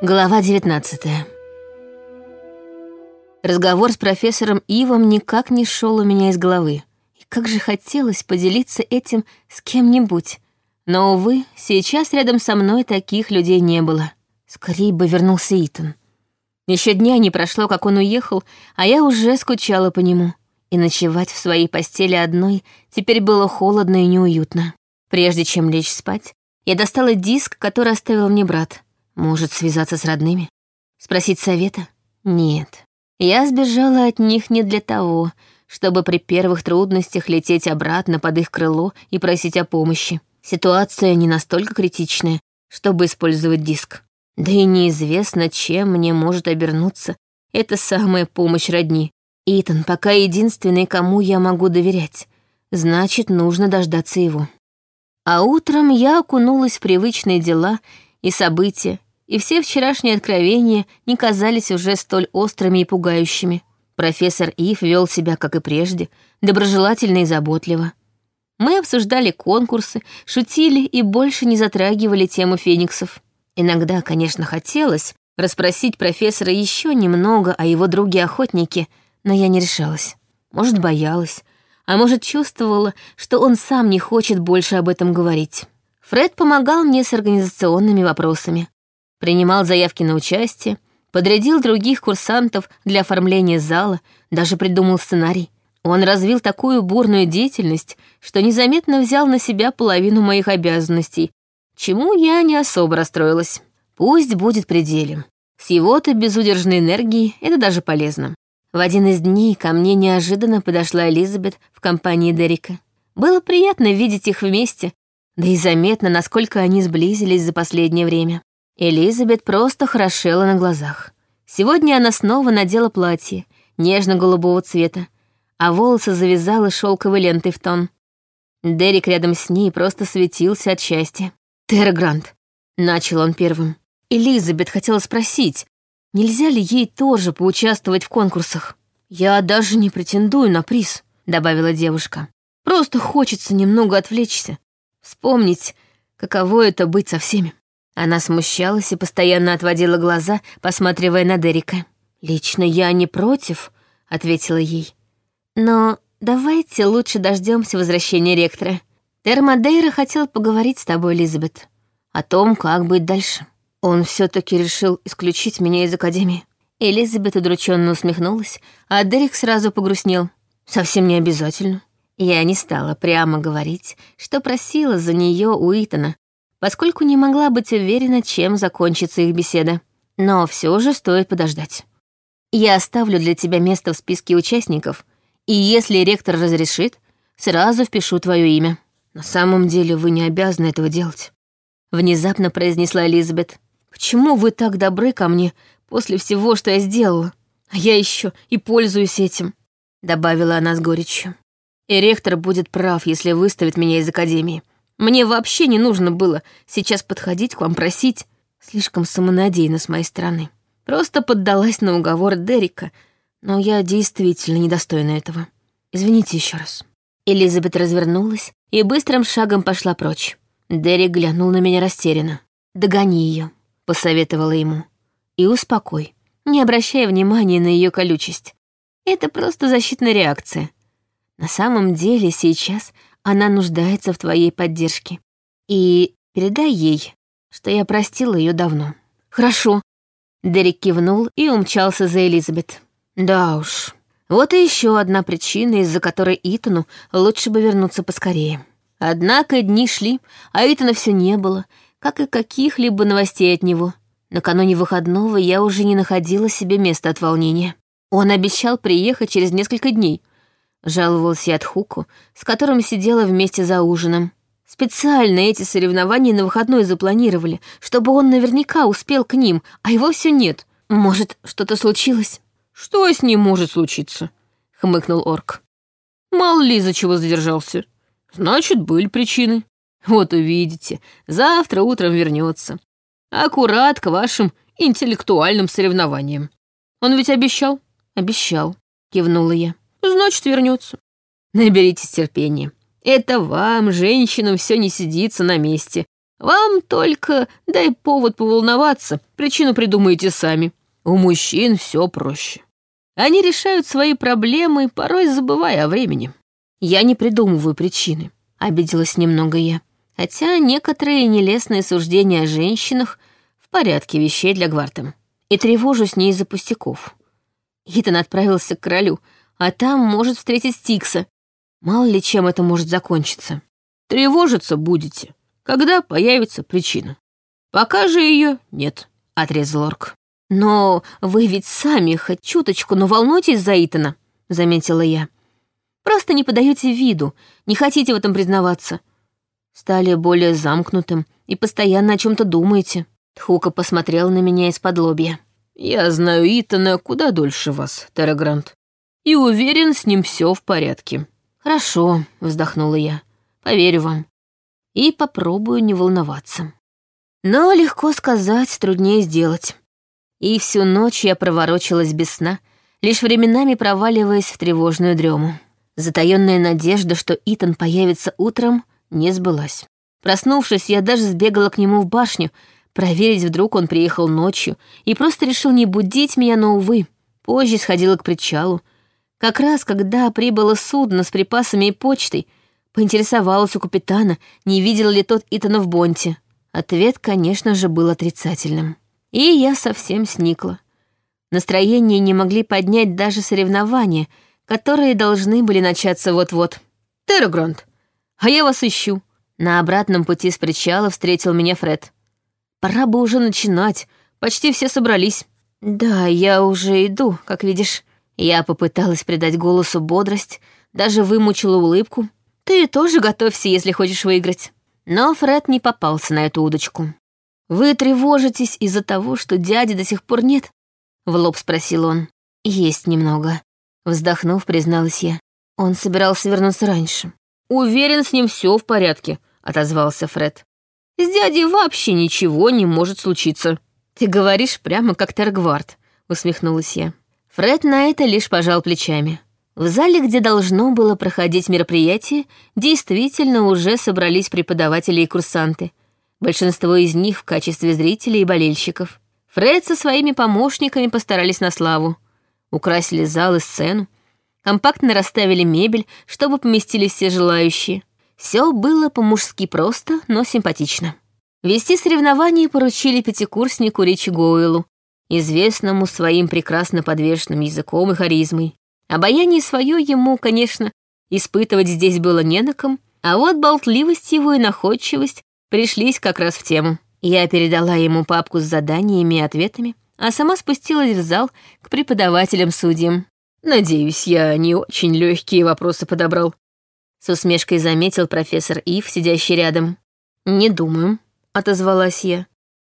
Глава 19 Разговор с профессором Ивом никак не шел у меня из головы. И как же хотелось поделиться этим с кем-нибудь. Но, увы, сейчас рядом со мной таких людей не было. Скорее бы вернулся Итан. Еще дня не прошло, как он уехал, а я уже скучала по нему. И ночевать в своей постели одной теперь было холодно и неуютно. Прежде чем лечь спать, я достала диск, который оставил мне брат — может, связаться с родными? Спросить совета? Нет. Я сбежала от них не для того, чтобы при первых трудностях лететь обратно под их крыло и просить о помощи. Ситуация не настолько критичная, чтобы использовать диск. Да и неизвестно, чем мне может обернуться эта самая помощь родни. Итан пока единственный, кому я могу доверять. Значит, нужно дождаться его. А утром я окунулась в привычные дела и события, и все вчерашние откровения не казались уже столь острыми и пугающими. Профессор Ив вел себя, как и прежде, доброжелательно и заботливо. Мы обсуждали конкурсы, шутили и больше не затрагивали тему фениксов. Иногда, конечно, хотелось расспросить профессора еще немного о его друге-охотнике, но я не решалась. Может, боялась, а может, чувствовала, что он сам не хочет больше об этом говорить. Фред помогал мне с организационными вопросами принимал заявки на участие, подрядил других курсантов для оформления зала, даже придумал сценарий. Он развил такую бурную деятельность, что незаметно взял на себя половину моих обязанностей, чему я не особо расстроилась. Пусть будет пределем. С его-то безудержной энергией это даже полезно. В один из дней ко мне неожиданно подошла Элизабет в компании Дерека. Было приятно видеть их вместе, да и заметно, насколько они сблизились за последнее время. Элизабет просто хорошела на глазах. Сегодня она снова надела платье, нежно-голубого цвета, а волосы завязала шелковой лентой в тон. Дерек рядом с ней просто светился от счастья. «Терра Грант», — начал он первым. Элизабет хотела спросить, нельзя ли ей тоже поучаствовать в конкурсах. «Я даже не претендую на приз», — добавила девушка. «Просто хочется немного отвлечься, вспомнить, каково это быть со всеми». Она смущалась и постоянно отводила глаза, посматривая на Дерека. «Лично я не против», — ответила ей. «Но давайте лучше дождемся возвращения ректора. Термадейра хотел поговорить с тобой, Элизабет, о том, как быть дальше. Он все таки решил исключить меня из Академии». Элизабет удрученно усмехнулась, а Дерек сразу погрустнел. «Совсем не обязательно». Я не стала прямо говорить, что просила за нее у Итана, поскольку не могла быть уверена, чем закончится их беседа. Но все же стоит подождать. Я оставлю для тебя место в списке участников, и если ректор разрешит, сразу впишу твое имя. На самом деле вы не обязаны этого делать. Внезапно произнесла Элизабет. Почему вы так добры ко мне после всего, что я сделала? А я еще и пользуюсь этим, добавила она с горечью. И ректор будет прав, если выставит меня из академии. Мне вообще не нужно было сейчас подходить к вам просить. Слишком самонадеянно с моей стороны. Просто поддалась на уговор Дерека, но я действительно недостойна этого. Извините еще раз». Элизабет развернулась и быстрым шагом пошла прочь. Дерек глянул на меня растерянно. «Догони ее», — посоветовала ему. «И успокой, не обращая внимания на ее колючесть. Это просто защитная реакция. На самом деле сейчас она нуждается в твоей поддержке. И передай ей, что я простила ее давно. Хорошо. Дерек кивнул и умчался за Элизабет. Да уж. Вот и еще одна причина, из-за которой Итану лучше бы вернуться поскорее. Однако дни шли, а Итана все не было, как и каких-либо новостей от него. Накануне выходного я уже не находила себе места от волнения. Он обещал приехать через несколько дней, Жаловался от Хуку, с которым сидела вместе за ужином. Специально эти соревнования на выходной запланировали, чтобы он наверняка успел к ним, а его все нет. Может, что-то случилось? Что с ним может случиться? Хмыкнул орк. Мало ли за чего задержался. Значит, были причины. Вот увидите, завтра утром вернется. Аккурат к вашим интеллектуальным соревнованиям. Он ведь обещал? Обещал, кивнула я значит, вернется. Наберитесь терпения. Это вам, женщинам, все не сидится на месте, Вам только дай повод поволноваться, причину придумаете сами. У мужчин все проще. Они решают свои проблемы, порой забывая о времени. Я не придумываю причины, обиделась немного я. Хотя некоторые нелестные суждения о женщинах в порядке вещей для Гварта. И тревожусь не из-за пустяков. Итан отправился к королю, а там может встретить Стикса. Мало ли чем это может закончиться. Тревожиться будете, когда появится причина. Пока же ее нет, отрезал Орк. Но вы ведь сами хоть чуточку, но волнуетесь за Итана, заметила я. Просто не подаете виду, не хотите в этом признаваться. Стали более замкнутым и постоянно о чем-то думаете. Тхука посмотрел на меня из-под лобья. «Я знаю Итана куда дольше вас, Террагрант, и уверен, с ним все в порядке». «Хорошо», — вздохнула я. «Поверю вам. И попробую не волноваться». Но легко сказать, труднее сделать. И всю ночь я проворочилась без сна, лишь временами проваливаясь в тревожную дрему. Затаённая надежда, что Итан появится утром, не сбылась. Проснувшись, я даже сбегала к нему в башню, проверить, вдруг он приехал ночью, и просто решил не будить меня, но, увы, позже сходила к причалу. Как раз, когда прибыло судно с припасами и почтой, поинтересовалась у капитана, не видел ли тот Итана в бонте. Ответ, конечно же, был отрицательным. И я совсем сникла. Настроение не могли поднять даже соревнования, которые должны были начаться вот-вот. «Террагрант, а я вас ищу». На обратном пути с причала встретил меня Фред. Пора бы уже начинать, почти все собрались. Да, я уже иду, как видишь. Я попыталась придать голосу бодрость, даже вымучила улыбку. Ты тоже готовься, если хочешь выиграть. Но Фред не попался на эту удочку. «Вы тревожитесь из-за того, что дяди до сих пор нет?» — в лоб спросил он. «Есть немного», — вздохнув, призналась я. Он собирался вернуться раньше. «Уверен, с ним все в порядке», — отозвался Фред. С дядей вообще ничего не может случиться. Ты говоришь прямо как Тергвард, усмехнулась я. Фред на это лишь пожал плечами. В зале, где должно было проходить мероприятие, действительно уже собрались преподаватели и курсанты. Большинство из них в качестве зрителей и болельщиков. Фред со своими помощниками постарались на славу. Украсили зал и сцену. Компактно расставили мебель, чтобы поместились все желающие. Все было по-мужски просто, но симпатично. Вести соревнования поручили пятикурснику Ричи Гоуэлу, известному своим прекрасно подвешенным языком и харизмой. Обаяние свое ему, конечно, испытывать здесь было не на ком, а вот болтливость его и находчивость пришлись как раз в тему. Я передала ему папку с заданиями и ответами, а сама спустилась в зал к преподавателям-судьям. «Надеюсь, я не очень легкие вопросы подобрал», с усмешкой заметил профессор Ив, сидящий рядом. «Не думаю», — отозвалась я.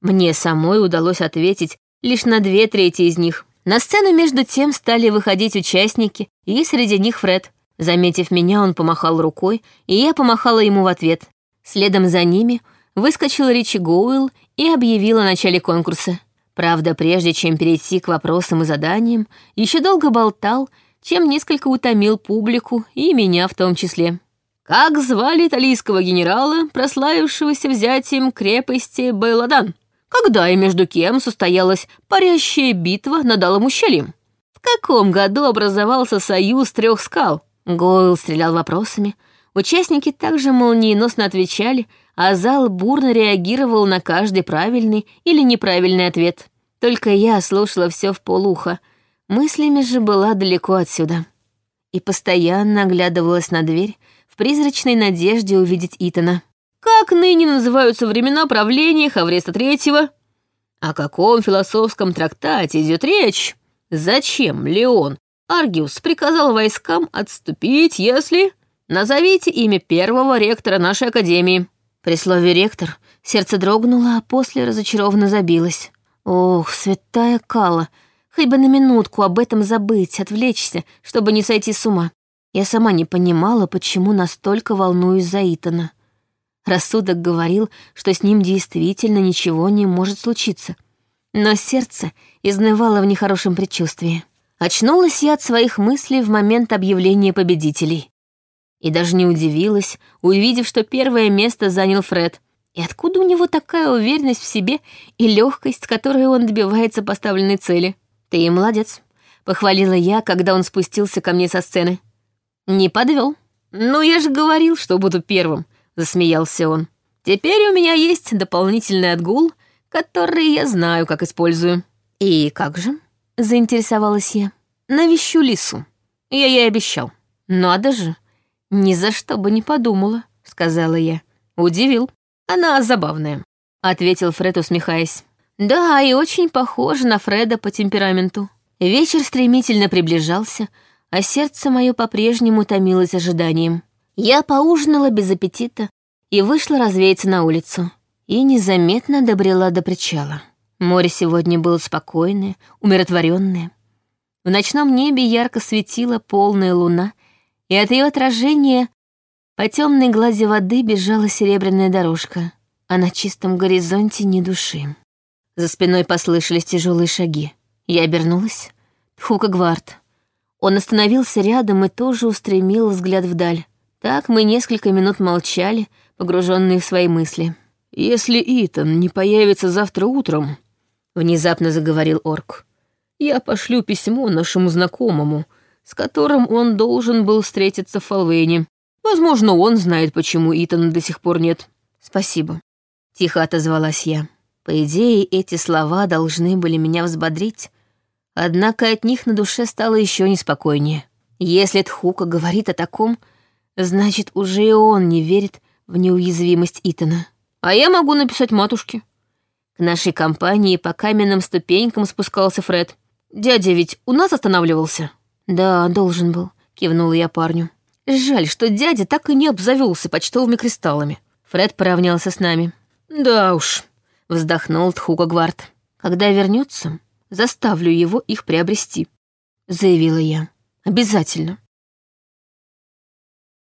Мне самой удалось ответить лишь на две трети из них. На сцену между тем стали выходить участники, и среди них Фред. Заметив меня, он помахал рукой, и я помахала ему в ответ. Следом за ними выскочил Ричи Гоуэлл и объявил о начале конкурса. Правда, прежде чем перейти к вопросам и заданиям, еще долго болтал чем несколько утомил публику и меня в том числе. Как звали итальянского генерала, прославившегося взятием крепости Байладан? Когда и между кем состоялась парящая битва над Алым ущельем? В каком году образовался союз трех скал? Гойл стрелял вопросами. Участники также молниеносно отвечали, а зал бурно реагировал на каждый правильный или неправильный ответ. Только я слушала все в полухо, Мыслями же была далеко отсюда. И постоянно оглядывалась на дверь в призрачной надежде увидеть Итана. Как ныне называются времена правления Хавреста Третьего? О каком философском трактате идет речь? Зачем Леон Аргиус приказал войскам отступить, если... Назовите имя первого ректора нашей академии. При слове «ректор» сердце дрогнуло, а после разочарованно забилось. Ох, святая Кала, Хоть бы на минутку об этом забыть, отвлечься, чтобы не сойти с ума. Я сама не понимала, почему настолько волнуюсь за Итана. Рассудок говорил, что с ним действительно ничего не может случиться. Но сердце изнывало в нехорошем предчувствии. Очнулась я от своих мыслей в момент объявления победителей. И даже не удивилась, увидев, что первое место занял Фред. И откуда у него такая уверенность в себе и легкость, с которой он добивается поставленной цели? Ты молодец, похвалила я, когда он спустился ко мне со сцены. Не подвел. Ну, я же говорил, что буду первым, засмеялся он. Теперь у меня есть дополнительный отгул, который я знаю, как использую. И как же? заинтересовалась я. Навещу лису. Я ей обещал. Надо же. Ни за что бы не подумала, сказала я. Удивил. Она забавная, ответил Фред, усмехаясь. Да, и очень похожа на Фреда по темпераменту. Вечер стремительно приближался, а сердце мое по-прежнему томилось ожиданием. Я поужинала без аппетита и вышла развеяться на улицу. И незаметно добрела до причала. Море сегодня было спокойное, умиротворенное. В ночном небе ярко светила полная луна, и от ее отражения по темной глади воды бежала серебряная дорожка, а на чистом горизонте ни души. За спиной послышались тяжелые шаги. Я обернулась. Хука Гвард. Он остановился рядом и тоже устремил взгляд вдаль. Так мы несколько минут молчали, погруженные в свои мысли. «Если Итан не появится завтра утром», — внезапно заговорил Орк, «я пошлю письмо нашему знакомому, с которым он должен был встретиться в Фалвейне. Возможно, он знает, почему Итана до сих пор нет. Спасибо. Тихо отозвалась я. По идее, эти слова должны были меня взбодрить, однако от них на душе стало еще неспокойнее. Если Тхука говорит о таком, значит, уже и он не верит в неуязвимость Итана. А я могу написать матушке. К нашей компании по каменным ступенькам спускался Фред. Дядя ведь у нас останавливался? Да, должен был, кивнула я парню. Жаль, что дядя так и не обзавелся почтовыми кристаллами. Фред поравнялся с нами. Да уж, вздохнул Тхука Гвард. Когда вернется, заставлю его их приобрести, заявила я. Обязательно.